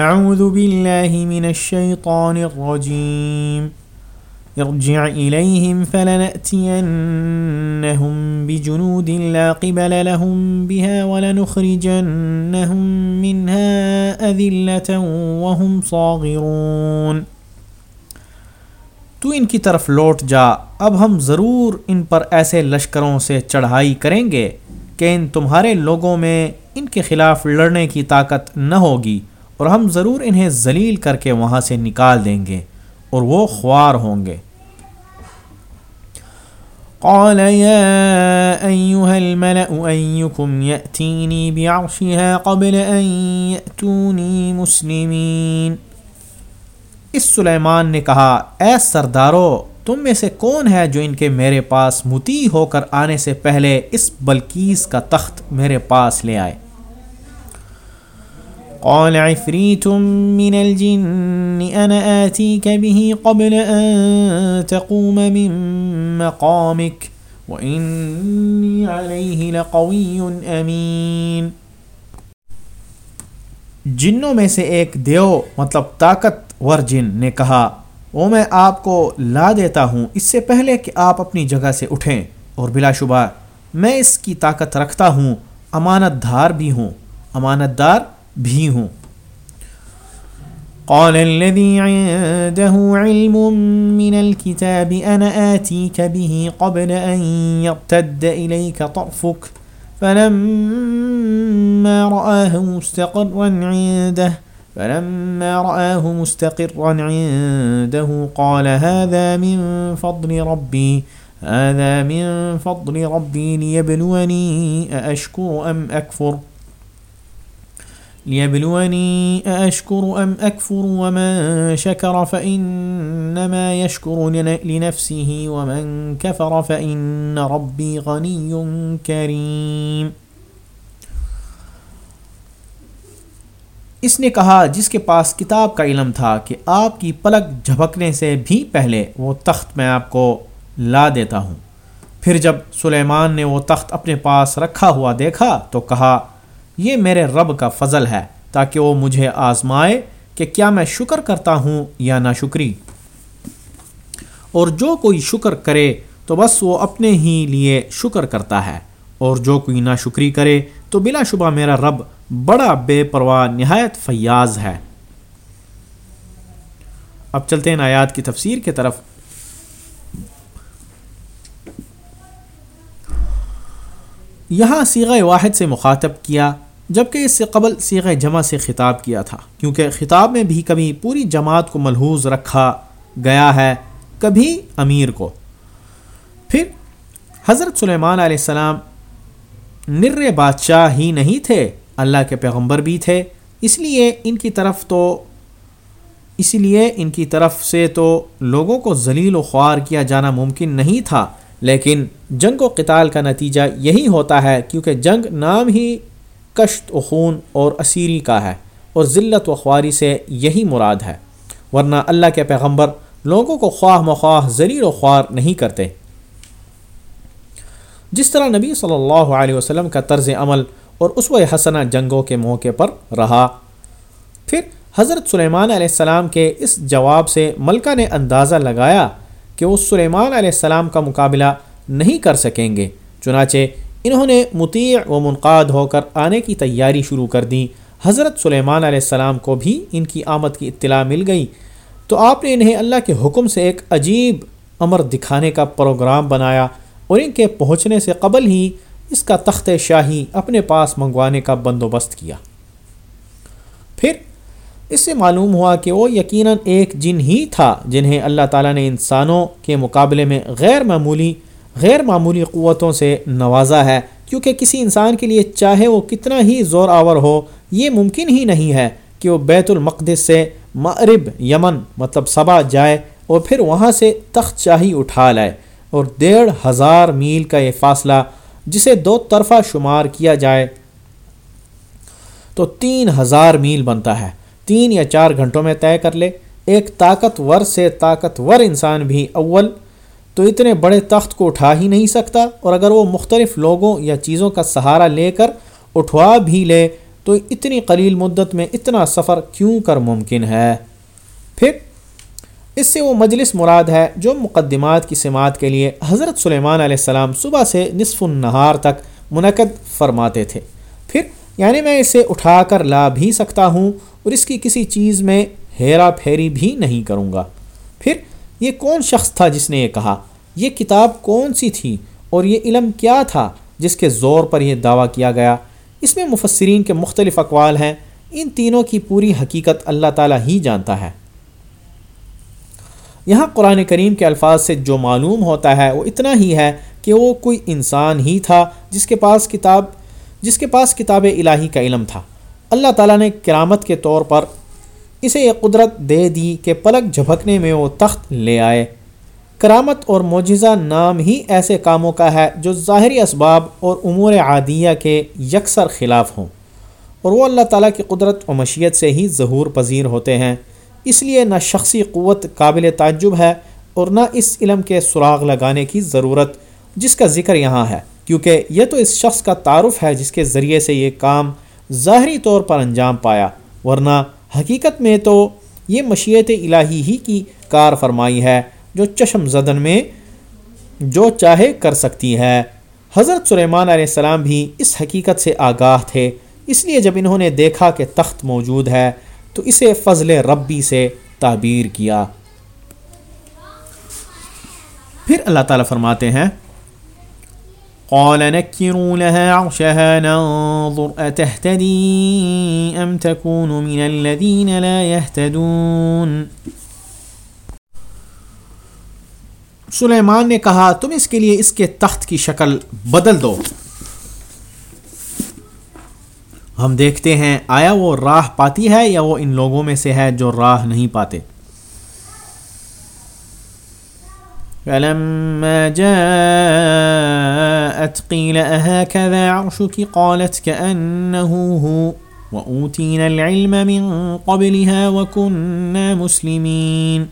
اعوذ باللہ من الشیطان الرجیم ارجع الیہم فلنأتینہم بجنود لا قبل لهم بها ولنخرجنہم منها اذلتا وهم صاغرون. تو ان کی طرف لوٹ جا، اب ہم ضرور ان پر ایسے لشکروں سے چڑھائی کریں گے کہ ان تمہارے لوگوں میں ان کے خلاف لڑنے کی طاقت نہ ہوگی۔ اور ہم ضرور انہیں ذلیل کر کے وہاں سے نکال دیں گے اور وہ خوار ہوں گے۔ قال يا أيها الملأ، أيكم يأتيني بعرشها قبل أن يأتوني مسلمين۔ اس سلیمان نے کہا، اے سردارو، تم میں سے کون ہے جو ان کے میرے پاس متی ہو کر آنے سے پہلے اس بلکیس کا تخت میرے پاس لے آئے؟ قال عفريت من الجن أنا آتيك به قبل أن تقوم من مقامك وإني عليه لقوي أمين جنوں میں سے ایک دیو مطلب طاقت ور جن نے کہا، وہ میں آپ کو لا دیتا ہوں، اس سے پہلے کہ آپ اپنی جگہ سے اٹھیں۔ اور بلا شبہ، میں اس کی طاقت رکھتا ہوں امانت دار بھی ہوں۔ امانت دار بھی ہوں۔ قال الذي عنده علم من الكتاب أنا آتيك به قبل أن يرتد إليك طرفك، فلما رآه مستقرا عنده، فلما رآه مستقرا عنده قال هذا من فضل ربي، هذا من فضل ربي ليبلوني أأشكر أم أكفر؟ ليبلوني أأشكر أم أكفر ومن شكر فإنما يشكر لنفسه ومن كفر فإن ربي غني كريم. اس نے کہا، جس کے پاس کتاب کا علم تھا کہ آپ کی پلک جھپکنے سے بھی پہلے وہ تخت میں آپ کو لا دیتا ہوں۔ پھر جب سلیمان نے وہ تخت اپنے پاس رکھا ہوا دیکھا تو کہا یہ میرے رب کا فضل ہے تاکہ وہ مجھے آزمائے کہ کیا میں شکر کرتا ہوں یا نہ شکری اور جو کوئی شکر کرے تو بس وہ اپنے ہی لیے شکر کرتا ہے۔ اور جو کوئی نہ شکری کرے تو بلا شبہ میرا رب بڑا بے پرواہ نہایت فیاض ہے۔ اب چلتے ہیں آیات کی تفسیر کی طرف۔ یہاں سیغہ واحد سے مخاطب کیا جبکہ اس سے قبل سیغ جمع سے خطاب کیا تھا، کیونکہ خطاب میں بھی کبھی پوری جماعت کو ملحوظ رکھا گیا ہے، کبھی امیر کو۔ پھر حضرت سلیمان علیہ السلام نر بادشاہ ہی نہیں تھے، اللہ کے پیغمبر بھی تھے، اس لیے ان کی طرف تو، اس لیے ان کی طرف سے تو لوگوں کو ذلیل و خوار کیا جانا ممکن نہیں تھا، لیکن جنگ و قتال کا نتیجہ یہی ہوتا ہے، کیونکہ جنگ نام ہی کشت و خون اور اسیری کا ہے اور ذلت و خواری سے یہی مراد ہے۔ ورنہ اللہ کے پیغمبر لوگوں کو خواہ مخواہ ذلیل و خوار نہیں کرتے۔ جس طرح نبی صلی اللہ علیہ وسلم کا طرز عمل اور اس و حسنہ جنگوں کے موقع پر رہا، پھر حضرت سلیمان علیہ السلام کے اس جواب سے ملکہ نے اندازہ لگایا کہ وہ سلیمان علیہ السلام کا مقابلہ نہیں کر سکیں گے، چنانچہ انہوں نے مطیع و منقاد ہو کر آنے کی تیاری شروع کر دی۔ حضرت سلیمان علیہ السلام کو بھی ان کی آمد کی اطلاع مل گئی۔ تو آپ نے انہیں اللہ کے حکم سے ایک عجیب امر دکھانے کا پروگرام بنایا اور ان کے پہنچنے سے قبل ہی اس کا تخت شاہی اپنے پاس منگوانے کا بندوبست کیا۔ پھر اس سے معلوم ہوا کہ وہ یقیناً ایک جن ہی تھا جنہیں اللہ تعالیٰ نے انسانوں کے مقابلے میں غیر معمولی غیر معمولی قوتوں سے نوازا ہے، کیونکہ کسی انسان کے لیے چاہے وہ کتنا ہی زور آور ہو، یہ ممکن ہی نہیں ہے کہ وہ بیت المقدس سے معرب یمن مطلب صبا جائے اور پھر وہاں سے تخت شاہی اٹھا لائے اور ڈیڑھ ہزار میل کا یہ فاصلہ، جسے دو طرفہ شمار کیا جائے، تو تین ہزار میل بنتا ہے۔ تین یا چار گھنٹوں میں طے کر لے۔ ایک طاقتور سے طاقتور انسان بھی اول تو اتنے بڑے تخت کو اٹھا ہی نہیں سکتا اور اگر وہ مختلف لوگوں یا چیزوں کا سہارا لے کر اٹھوا بھی لے، تو اتنی قلیل مدت میں اتنا سفر کیوں کر ممکن ہے؟ پھر، اس سے وہ مجلس مراد ہے جو مقدمات کی سماعت کے لیے حضرت سلیمان علیہ السلام صبح سے نصف النہار تک منعقد فرماتے تھے۔ پھر یعنی میں اسے اٹھا کر لا بھی سکتا ہوں اور اس کی کسی چیز میں ہیرا پھیری بھی نہیں کروں گا۔ پھر یہ کون شخص تھا جس نے یہ کہا؟ یہ کتاب کون سی تھی؟ اور یہ علم کیا تھا جس کے زور پر یہ دعویٰ کیا گیا؟ اس میں مفسرین کے مختلف اقوال ہیں۔ ان تینوں کی پوری حقیقت اللہ تعالیٰ ہی جانتا ہے۔ یہاں قرآن کریم کے الفاظ سے جو معلوم ہوتا ہے وہ اتنا ہی ہے کہ وہ کوئی انسان ہی تھا جس کے پاس کتاب، جس کے پاس کتاب الہی کا علم تھا۔ اللہ تعالیٰ نے کرامت کے طور پر اسے یہ قدرت دے دی کہ پلک جھپکنے میں وہ تخت لے آئے۔ کرامت اور معجزہ نام ہی ایسے کاموں کا ہے جو ظاہری اسباب اور امور عادیہ کے یکسر خلاف ہوں۔ اور وہ اللہ تعالیٰ کی قدرت و مشیت سے ہی ظہور پذیر ہوتے ہیں۔ اس لیے نہ شخصی قوت قابل تعجب ہے اور نہ اس علم کے سراغ لگانے کی ضرورت جس کا ذکر یہاں ہے۔ کیونکہ یہ تو اس شخص کا تعارف ہے جس کے ذریعے سے یہ کام ظاہری طور پر انجام پایا، ورنہ حقیقت میں تو یہ مشیت الہی ہی کی کار فرمائی ہے جو چشم زدن میں جو چاہے کر سکتی ہے۔ حضرت سلیمان علیہ السلام بھی اس حقیقت سے آگاہ تھے۔ اس لیے جب انہوں نے دیکھا کہ تخت موجود ہے تو اسے فضل ربی سے تعبیر کیا۔ پھر اللہ تعالیٰ فرماتے ہیں قال نكروا لها عرشها ننظر أتهتدي أم تكون من الذين لا يهتدون سلیمان نے کہا، تم اس کے لیے اس کے تخت کی شکل بدل دو۔ ہم دیکھتے ہیں، آیا وہ راہ پاتی ہے یا وہ ان لوگوں میں سے ہے جو راہ نہیں پاتے؟ فلما جاءت قيل أهكذا عرشك؟ قالت كأنه هو. وأوتينا العلم من قبلها وكنا مسلمين.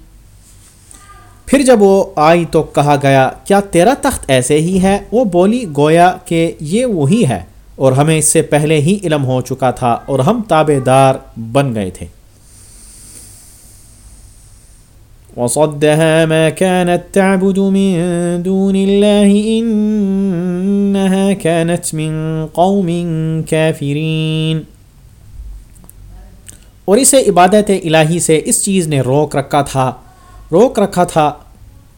پھر جب وہ آئی تو کہا گیا، کیا تیرا تخت ایسے ہی ہے؟ وہ بولی، گویا کہ یہ وہی ہے۔ اور ہمیں اس سے پہلے ہی علم ہو چکا تھا اور ہم تابے دار بن گئے تھے۔ وصدها ما كانت تعبد من دون الله إنها كانت من قوم كافرين. اور اسے عبادت الہی سے اس چیز نے روک رکھا تھا، روک رکھا تھا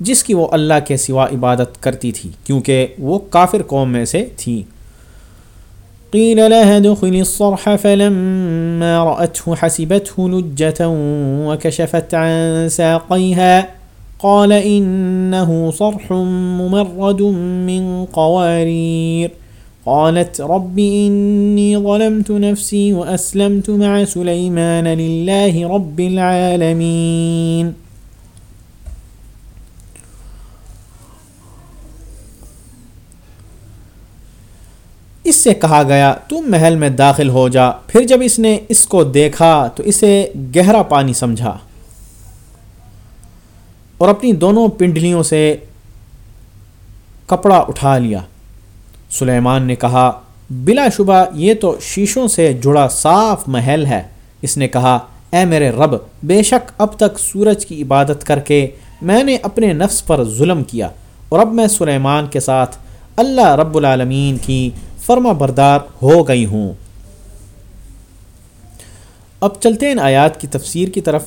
جس کی وہ اللہ کے سوا عبادت کرتی تھی، کیونکہ وہ کافر قوم میں سے تھی۔ قيل لها دخل الصرح فلما رأته حسبته لجة وكشفت عن ساقيها. قال إنه صرح ممرد من قوارير. قالت رب إني ظلمت نفسي وأسلمت مع سليمان لله رب العالمين. اس سے کہا گیا تم محل میں داخل ہو جا، پھر جب اس نے اس کو دیکھا، تو اسے گہرا پانی سمجھا۔ اور اپنی دونوں پنڈلیوں سے کپڑا اٹھا لیا۔ سلیمان نے کہا، بلا شبہ، یہ تو شیشوں سے جڑا صاف محل ہے۔ اس نے کہا، اے میرے رب، بے شک اب تک سورج کی عبادت کر کے میں نے اپنے نفس پر ظلم کیا۔ اور اب میں سلیمان کے ساتھ اللہ رب العالمین کی فرما بردار ہو گئی ہوں۔ اب چلتے ہیں آیات کی تفسیر کی طرف۔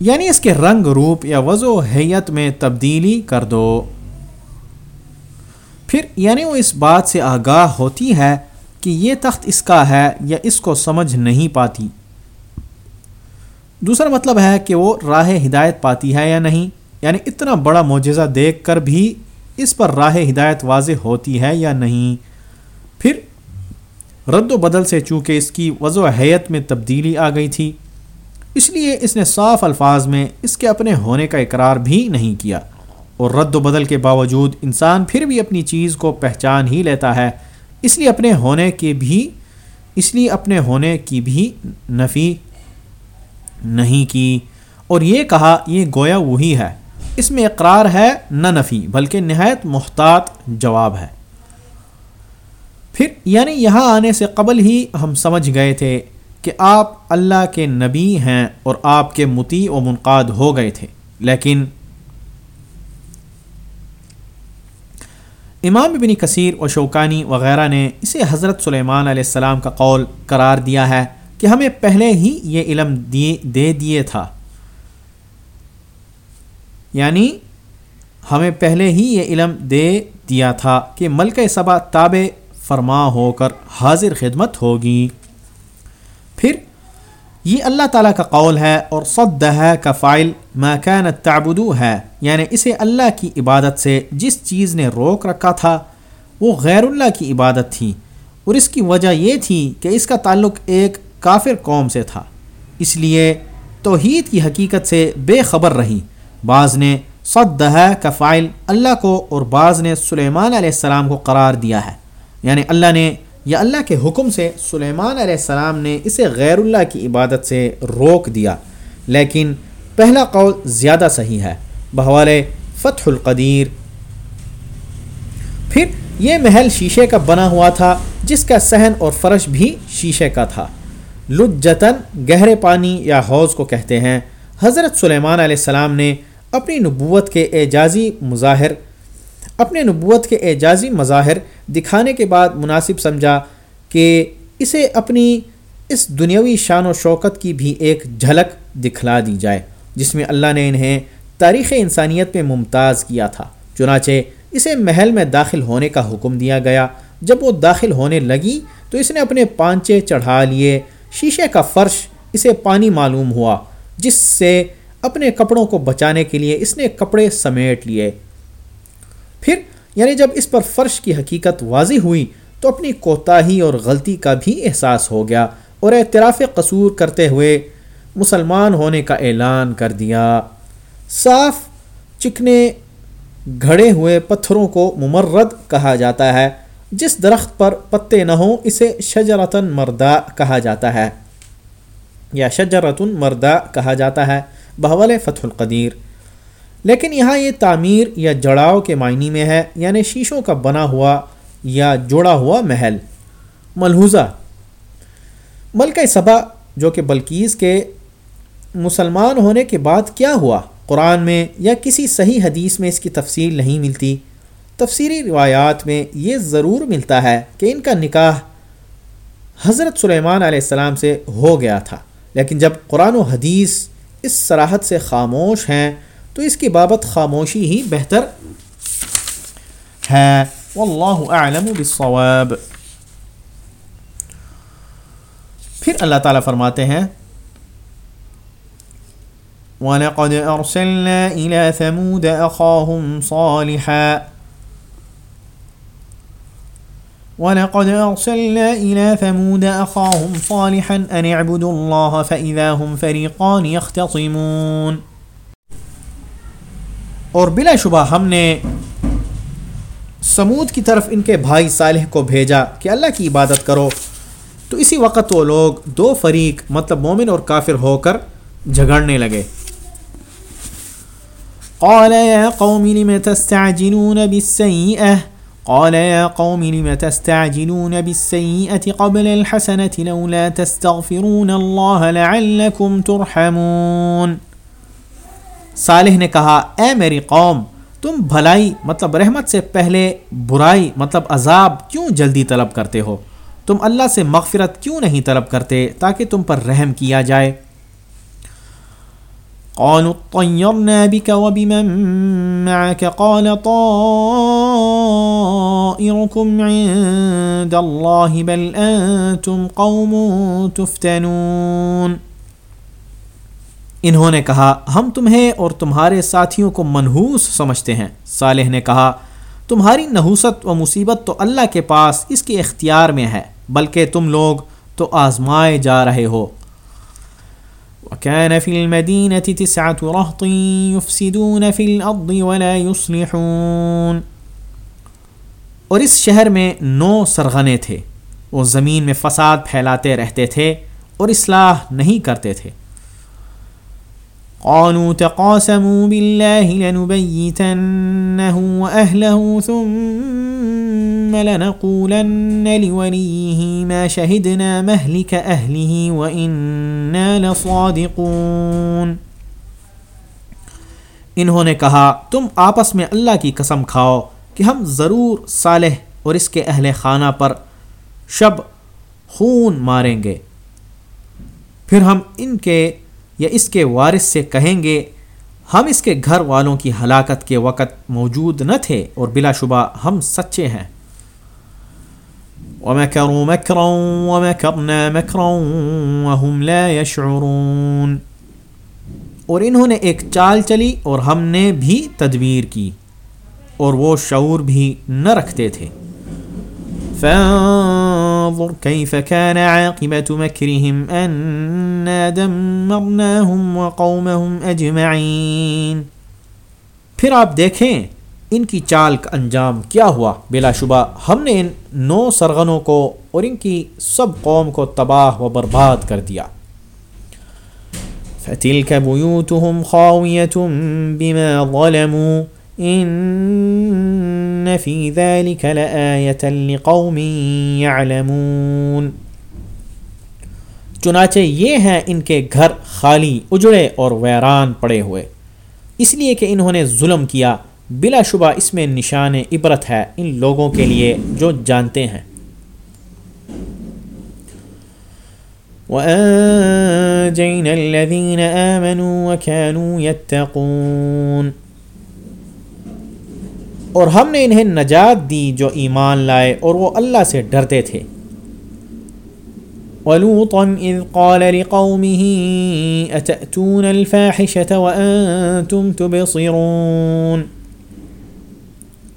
یعنی اس کے رنگ روپ یا وضع و حیت میں تبدیلی کر دو۔ پھر یعنی وہ اس بات سے آگاہ ہوتی ہے کہ یہ تخت اس کا ہے یا اس کو سمجھ نہیں پاتی۔ دوسرا مطلب ہے کہ وہ راہ ہدایت پاتی ہے یا نہیں؟ یعنی اتنا بڑا معجزہ دیکھ کر بھی اس پر راہ ہدایت واضح ہوتی ہے یا نہیں؟ پھر رد و بدل سے چونکہ اس کی وضع حیت میں تبدیلی آ گئی تھی، اس لیے اس نے صاف الفاظ میں اس کے اپنے ہونے کا اقرار بھی نہیں کیا۔ اور رد و بدل کے باوجود انسان پھر بھی اپنی چیز کو پہچان ہی لیتا ہے۔ اس لیے اپنے ہونے کے بھی، اس لیے اپنے ہونے کی بھی نفی نہیں کی۔ اور یہ کہا، یہ گویا وہی ہے۔ اس میں اقرار ہے نہ نفی، بلکہ نہایت محتاط جواب ہے۔ پھر یعنی یہاں آنے سے قبل ہی ہم سمجھ گئے تھے کہ آپ اللہ کے نبی ہیں اور آپ کے متی و منقاد ہو گئے تھے۔ لیکن امام ابن کثیر و شوکانی وغیرہ نے اسے حضرت سلیمان علیہ السلام کا قول قرار دیا ہے۔ کہ ہمیں پہلے ہی یہ علم دے دیے تھا۔ یعنی ہمیں پہلے ہی یہ علم دے دیا تھا کہ ملک سبا تاب فرما ہو کر حاضر خدمت ہوگی۔ پھر یہ اللہ تعالیٰ کا قول ہے اور صد ہے کا فائل مکان تعبدو ہے۔ یعنی اسے اللہ کی عبادت سے جس چیز نے روک رکھا تھا، وہ غیر اللہ کی عبادت تھی۔ اور اس کی وجہ یہ تھی کہ اس کا تعلق ایک کافر قوم سے تھا۔ اس لیے توحید کی حقیقت سے بے خبر رہی بعض نے صد ہے کا فائل اللہ کو اور بعض نے سلیمان علیہ السلام کو قرار دیا ہے۔ یعنی اللہ نے یا اللہ کے حکم سے سلیمان علیہ السلام نے اسے غیر اللہ کی عبادت سے روک دیا۔ لیکن پہلا قول زیادہ صحیح ہے۔ بحوال فتح القدیر۔ پھر یہ محل شیشے کا بنا ہوا تھا، جس کا صحن اور فرش بھی شیشے کا تھا۔ لجتن گہرے پانی یا حوض کو کہتے ہیں۔ حضرت سلیمان علیہ السلام نے اپنی نبوت کے اعجازی مظاہر، اپنے نبوت کے اعجازی مظاہر دکھانے کے بعد مناسب سمجھا کہ اسے اپنی اس دنیاوی شان و شوکت کی بھی ایک جھلک دکھلا دی جائے، جس میں اللہ نے انہیں تاریخ انسانیت میں ممتاز کیا تھا۔ چنانچہ اسے محل میں داخل ہونے کا حکم دیا گیا۔ جب وہ داخل ہونے لگی تو اس نے اپنے پانچے چڑھا لیے۔ شیشے کا فرش اسے پانی معلوم ہوا، جس سے اپنے کپڑوں کو بچانے کے لیے اس نے کپڑے سمیٹ لیے۔ پھر یعنی جب اس پر فرش کی حقیقت واضح ہوئی، تو اپنی کوتاہی اور غلطی کا بھی احساس ہو گیا اور اعتراف قصور کرتے ہوئے مسلمان ہونے کا اعلان کر دیا۔ صاف چکنے گھڑے ہوئے پتھروں کو ممرد کہا جاتا ہے۔ جس درخت پر پتے نہ ہوں اسے شجرتن مردہ کہا جاتا ہے۔ یا شجرتن مردہ کہا جاتا ہے بحول فتح القدیر۔ لیکن یہاں یہ تعمیر یا جڑاؤ کے معنی میں ہے یعنی شیشوں کا بنا ہوا یا جوڑا ہوا محل۔ ملحوظہ۔ ملکہ صبا جو کہ بلکیز کے مسلمان ہونے کے بعد کیا ہوا؟ قرآن میں یا کسی صحیح حدیث میں اس کی تفصیل نہیں ملتی۔ تفسیری روایات میں یہ ضرور ملتا ہے کہ ان کا نکاح حضرت سلیمان علیہ السلام سے ہو گیا تھا۔ لیکن جب قرآن و حدیث اس سراحت سے خاموش ہیں، تو اس کی بابت خاموشی ہی بہتر ہے۔ واللہ اعلم بالصواب۔ پھر اللہ تعالیٰ فرماتے ہیں، وَلَقَدْ أَرْسَلْنَا إِلَى ثَمُودَ أَخَاهُمْ صَالِحًا۔ وَلَقَدْ أَرْسَلْنَا إِلَى ثَمُودَ أَخَاهُمْ صَالِحًا أَنِ اعْبُدُوا اللَّهَ فَإِذَا هُمْ فَرِيقَانِ يَخْتَصِمُونَ۔ اور بلا شبہ ہم نے سمود کی طرف ان کے بھائی صالح کو بھیجا کہ اللہ کی عبادت کرو۔ تو اسی وقت وہ لوگ دو فریق مطلب مومن اور کافر ہو کر جھگڑنے لگے۔ قال يا قوم لم تستعجلون بالسيئة؟ قال يا قوم لم تستعجلون بالسيئة قبل الحسنة لولا تستغفرون الله لعلكم ترحمون؟ صالح نے کہا، اے میری قوم، تم بھلائی مطلب رحمت سے پہلے برائی مطلب عذاب کیوں جلدی طلب کرتے ہو؟ تم اللہ سے مغفرت کیوں نہیں طلب کرتے تاکہ تم پر رحم کیا جائے؟ قالوا طيرنا بك وبمن معك؟ قال طائركم عند الله بل أنتم قوم تفتنون۔ انہوں نے کہا، ہم تمہیں اور تمہارے ساتھیوں کو منحوس سمجھتے ہیں۔ صالح نے کہا، تمہاری نحوست و مصیبت تو اللہ کے پاس اس کے اختیار میں ہے، بلکہ تم لوگ تو آزمائے جا رہے ہو۔ وكان في المدينة تسعة رهط يفسدون في الأرض ولا يصلحون۔ اور اس شہر میں نو سرغنے تھے۔ وہ زمین میں فساد پھیلاتے رہتے تھے اور اصلاح نہیں کرتے تھے۔ قالوا تقاسموا بالله لنبيتنه وأهله ثم لنقولن لوليه ما شهدنا مهلك أهله وإنا لصادقون۔ انہوں نے کہا، تم آپس میں اللہ کی قسم کھاؤ۔ کہ ہم ضرور صالح اور اس کے اہل خانہ پر شب خون ماریں گے۔ پھر ہم ان کے یا اس کے وارث سے کہیں گے، ہم اس کے گھر والوں کی ہلاکت کے وقت موجود نہ تھے اور بلا شبہ ہم سچے ہیں۔ وَمَكَرُوا مَكْرًا وَمَكَرْنَا مَكْرًا وَهُمْ لَا يَشْعُرُونَ۔ اور انہوں نے ایک چال چلی اور ہم نے بھی تدبیر کی۔ اور وہ شعور بھی نہ رکھتے تھے۔ فانظر كيف كان عاقبة مكرهم أنا دمرناهم وقومهم أجمعين۔ پھر آپ دیکھیں ان کی چال کا انجام کیا ہوا۔ بلا شبہ ہم نے ان نو سرغنوں کو اور ان کی سب قوم کو تباہ و برباد کر دیا۔ فتلك بيوتهم خاوية بما ظلموا۔ ان فی ذلك لقوم يعلمون. چنانچہ یہ ہیں ان کے گھر خالی، اجڑے اور ویران پڑے ہوئے۔ اس لیے کہ انہوں نے ظلم کیا، بلا شبہ اس میں نشان عبرت ہے ان لوگوں کے لیے جو جانتے ہیں۔ وَأَنجَيْنَا الَّذِينَ آمَنُوا وَكَانُوا يَتَّقُونَ۔ اور ہم نے انہیں نجات دی جو ایمان لائے اور وہ اللہ سے ڈرتے تھے۔ وَلُوطًا إِذْ قَالَ لِقَوْمِهِ، أَتَأْتُونَ الْفَاحِشَةَ وَأَنْتُمْ تُبِصِرُونَ؟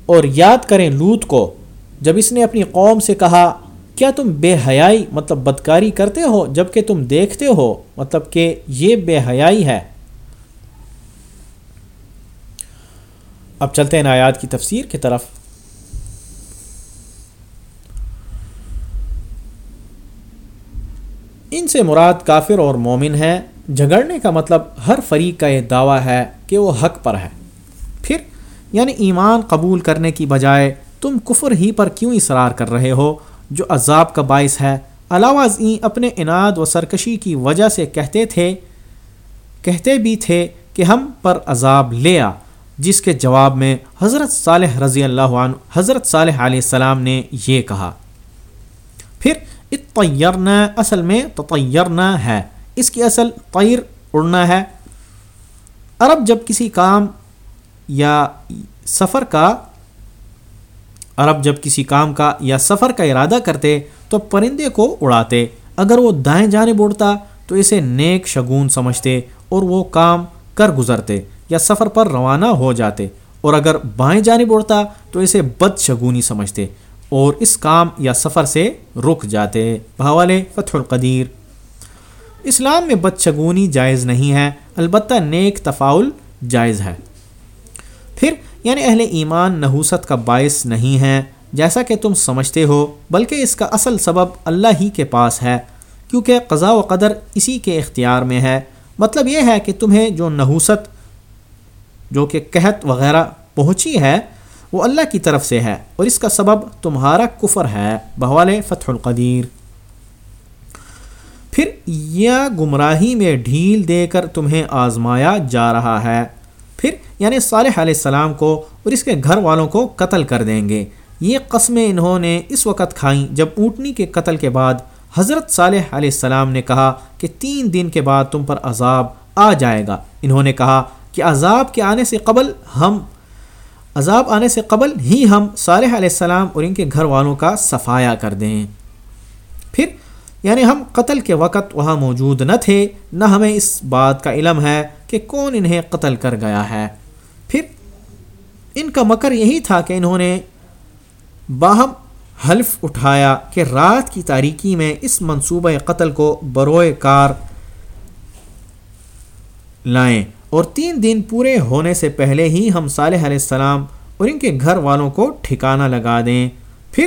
اور یاد کریں لوت کو، جب اس نے اپنی قوم سے کہا، کیا تم بے حیائی مطلب بدکاری کرتے ہو جبکہ تم دیکھتے ہو؟ مطلب کہ یہ بے حیائی ہے۔ اب چلتے ہیں آیات کی تفسیر کی طرف۔ ان سے مراد کافر اور مومن ہے جھگڑنے کا مطلب ہر فریق کا یہ دعویٰ ہے کہ وہ حق پر ہے۔ پھر یعنی ایمان قبول کرنے کی بجائے تم کفر ہی پر کیوں اصرار کر رہے ہو؟ جو عذاب کا باعث ہے۔ علاوہ ازیں اپنے اناد و سرکشی کی وجہ سے کہتے تھے، کہتے بھی تھے کہ ہم پر عذاب لے آ۔ جس کے جواب میں حضرت صالح رضی اللہ عنہ، حضرت صالح علیہ السلام نے یہ کہا۔ پھر اتیرنا اصل میں تطیرنا ہے۔ اس کی اصل طیر اڑنا ہے۔ عرب جب کسی کام یا سفر کا، عرب جب کسی کام کا یا سفر کا ارادہ کرتے، تو پرندے کو اڑاتے۔ اگر وہ دائیں جانب اڑتا، تو اسے نیک شگون سمجھتے اور وہ کام کر گزرتے۔ یا سفر پر روانہ ہو جاتے اور اگر بائیں جانب اڑتا تو اسے بد شگونی سمجھتے اور اس کام یا سفر سے رک جاتے۔ بحوالے فتح القدیر۔ اسلام میں بد شگونی جائز نہیں ہے، البتہ نیک تفاول جائز ہے۔ پھر یعنی اہل ایمان نحوست کا باعث نہیں ہے جیسا کہ تم سمجھتے ہو، بلکہ اس کا اصل سبب اللہ ہی کے پاس ہے، کیونکہ قضاء و قدر اسی کے اختیار میں ہے۔ مطلب یہ ہے کہ تمہیں جو نحوست جو کہ قحط وغیرہ پہنچی ہے، وہ اللہ کی طرف سے ہے اور اس کا سبب تمہارا کفر ہے۔ بحوال فتح القدیر۔ پھر یا گمراہی میں ڈھیل دے کر تمہیں آزمایا جا رہا ہے۔ پھر یعنی صالح علیہ السلام کو اور اس کے گھر والوں کو قتل کر دیں گے۔ یہ قسمیں انہوں نے اس وقت کھائیں جب اونٹنی کے قتل کے بعد حضرت صالح علیہ السلام نے کہا کہ تین دن کے بعد تم پر عذاب آ جائے گا۔ انہوں نے کہا کہ عذاب کے آنے سے قبل ہم، عذاب آنے سے قبل ہی ہم صالح علیہ السلام اور ان کے گھر والوں کا صفایا کر دیں۔ پھر یعنی ہم قتل کے وقت وہاں موجود نہ تھے، نہ ہمیں اس بات کا علم ہے کہ کون انہیں قتل کر گیا ہے۔ پھر، ان کا مکر یہی تھا کہ انہوں نے باہم حلف اٹھایا کہ رات کی تاریکی میں اس منصوبہ قتل کو بروئے کار لائیں۔ اور تین دن پورے ہونے سے پہلے ہی ہم صالح علیہ السلام اور ان کے گھر والوں کو ٹھکانہ لگا دیں۔ پھر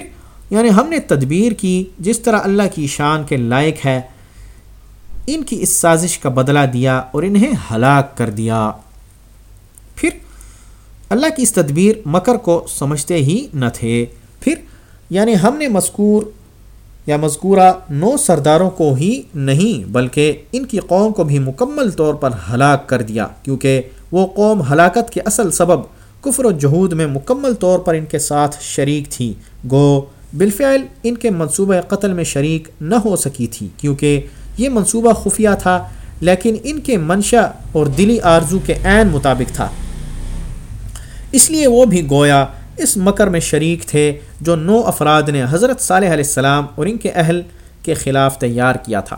یعنی ہم نے تدبیر کی، جس طرح اللہ کی شان کے لائق ہے، ان کی اس سازش کا بدلہ دیا اور انہیں ہلاک کر دیا۔ پھر، اللہ کی اس تدبیر مکر کو سمجھتے ہی نہ تھے۔ پھر یعنی ہم نے مذکور یا مذکورہ نو سرداروں کو ہی نہیں، بلکہ ان کی قوم کو بھی مکمل طور پر ہلاک کر دیا، کیونکہ وہ قوم ہلاکت کے اصل سبب کفر و جہود میں مکمل طور پر ان کے ساتھ شریک تھی۔ گو، بالفعل ان کے منصوبہ قتل میں شریک نہ ہو سکی تھی، کیونکہ یہ منصوبہ خفیہ تھا، لیکن ان کے منشا اور دلی آرزو کے عین مطابق تھا۔ اس لیے وہ بھی گویا اس مکر میں شریک تھے جو نو افراد نے حضرت صالح علیہ السلام اور ان کے اہل کے خلاف تیار کیا تھا۔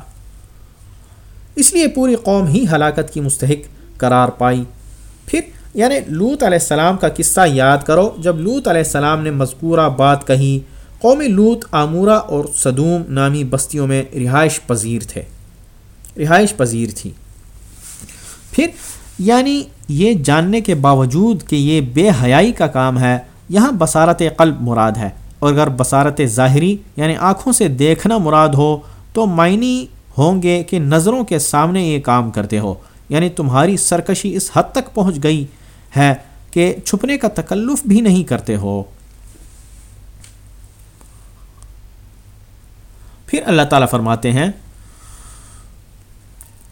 اس لیے پوری قوم ہی ہلاکت کی مستحق قرار پائی۔ پھر یعنی لوت علیہ السلام کا قصہ یاد کرو، جب لوت علیہ السلام نے مذکورہ بات کہی، قوم لوت آمورہ اور صدوم نامی بستیوں میں رہائش پذیر تھے۔ رہائش پذیر تھی۔ پھر یعنی یہ جاننے کے باوجود کہ یہ بے حیائی کا کام ہے یہاں بصارت قلب مراد ہے۔ اور اگر بصارت ظاہری یعنی آنکھوں سے دیکھنا مراد ہو، تو معنی ہوں گے کہ نظروں کے سامنے یہ کام کرتے ہو۔ یعنی تمہاری سرکشی اس حد تک پہنچ گئی ہے کہ چھپنے کا تکلف بھی نہیں کرتے ہو۔ پھر اللہ تعالیٰ فرماتے ہیں،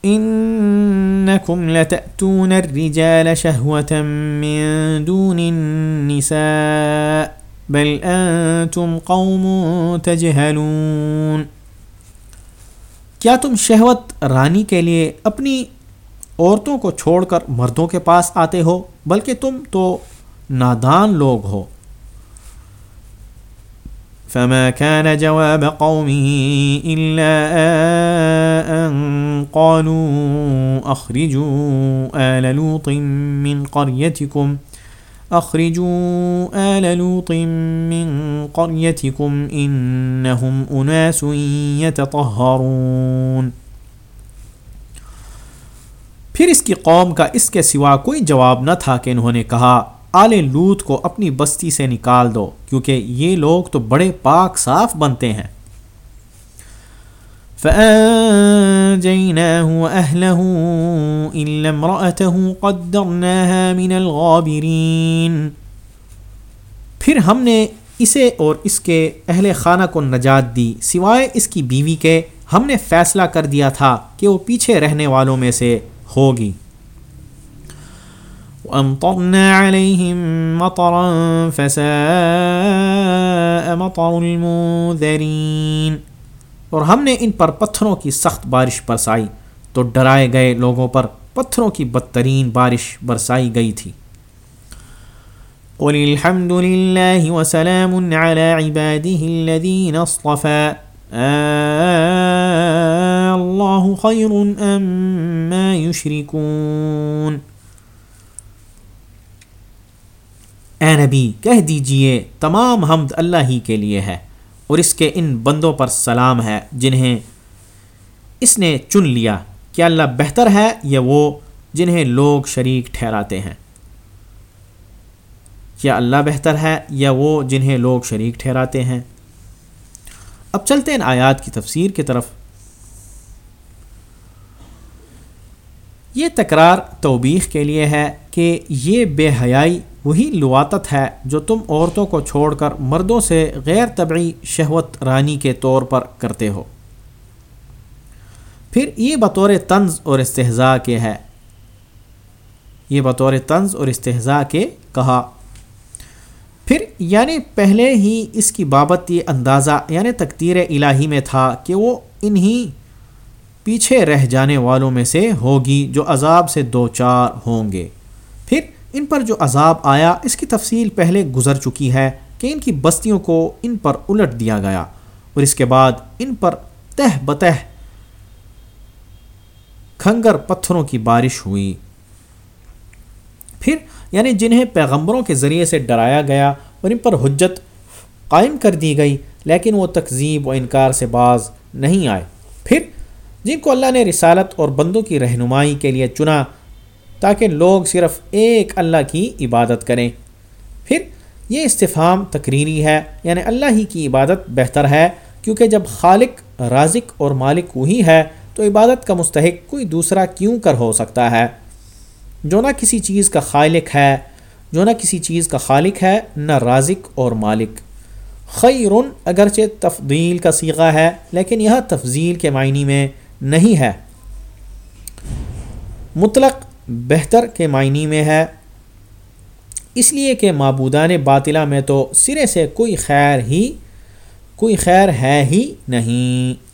انکم لتأتون الرجال شهوة من دون النساء بل انتم قوم تجهلون۔ کیا تم شہوت رانی کے لیے اپنی عورتوں کو چھوڑ کر مردوں کے پاس آتے ہو، بلکہ تم تو نادان لوگ ہو؟ فما كان جواب قومه إلا أن قالوا أخرجوا آل لوط من قريتكم۔ أخرجوا آل لوط من قريتكم إنهم أناس يتطهرون. پھر اس کی قوم کا اس کے سوا کوئی جواب نہ تھا کہ انہوں نے کہا، آل لوت کو اپنی بستی سے نکال دو، کیونکہ یہ لوگ تو بڑے پاک صاف بنتے ہیں۔ پھر ہم نے اسے اور اس کے اہل خانہ کو نجات دی، سوائے اس کی بیوی کے ہم نے فیصلہ کر دیا تھا کہ وہ پیچھے رہنے والوں میں سے ہوگی۔ وأمطرنا عليهم مطرا فساء مطر المنذرين۔ اور ہم نے ان پر پتھروں کی سخت بارش برسائی تو ڈرائے گئے لوگوں پر پتھروں کی بدترین بارش برسائی گئی تھی۔ قل الحمد لله وسلام على عباده الذين اصطفى الله خير أم يشركون۔ اے نبی، کہہ دیجیے، تمام حمد اللہ ہی کے لیے ہے۔ اور اس کے ان بندوں پر سلام ہے جنہیں اس نے چن لیا۔ کیا اللہ بہتر ہے یا وہ جنہیں لوگ شریک ٹھہراتے ہیں؟ کیا اللہ بہتر ہے یا وہ جنہیں لوگ شریک ٹھہراتے ہیں؟ اب چلتے ہیں آیات کی تفسیر کی طرف۔ یہ تکرار توبیخ کے لیے ہے کہ یہ بے حیائی وہی لواطت ہے جو تم عورتوں کو چھوڑ کر مردوں سے غیر طبعی شہوت رانی کے طور پر کرتے ہو۔ پھر یہ بطور طنز اور استحضاء کے ہے۔ یہ بطور طنز اور استحضاء کے کہا۔ پھر یعنی پہلے ہی اس کی بابت یہ اندازہ یعنی تقدیر الہی میں تھا کہ وہ انہی پیچھے رہ جانے والوں میں سے ہوگی جو عذاب سے دو چار ہوں گے۔ ان پر جو عذاب آیا، اس کی تفصیل پہلے گزر چکی ہے کہ ان کی بستیوں کو ان پر الٹ دیا گیا اور اس کے بعد ان پر تہ بتہ کھنگر پتھروں کی بارش ہوئی۔ پھر یعنی جنہیں پیغمبروں کے ذریعے سے ڈرایا گیا اور ان پر حجت قائم کر دی گئی، لیکن وہ تقزیب و انکار سے باز نہیں آئے۔ پھر، جن کو اللہ نے رسالت اور بندوں کی رہنمائی کے لیے چنا تاکہ لوگ صرف ایک اللہ کی عبادت کریں۔ پھر یہ استفام تقریری ہے یعنی اللہ ہی کی عبادت بہتر ہے، کیونکہ جب خالق رازق اور مالک وہی ہے، تو عبادت کا مستحق کوئی دوسرا کیوں کر ہو سکتا ہے؟ جو نہ کسی چیز کا خالق ہے، جو نہ کسی چیز کا خالق ہے، نہ رازق اور مالک۔ خیرن اگرچہ تفضیل کا سیغہ ہے، لیکن یہ تفضیل کے معنی میں نہیں ہے۔ مطلق بہتر کے معنی میں ہے۔ اس لیے کہ معبودان باطلہ میں تو سرے سے کوئی خیر ہی، کوئی خیر ہے ہی نہیں۔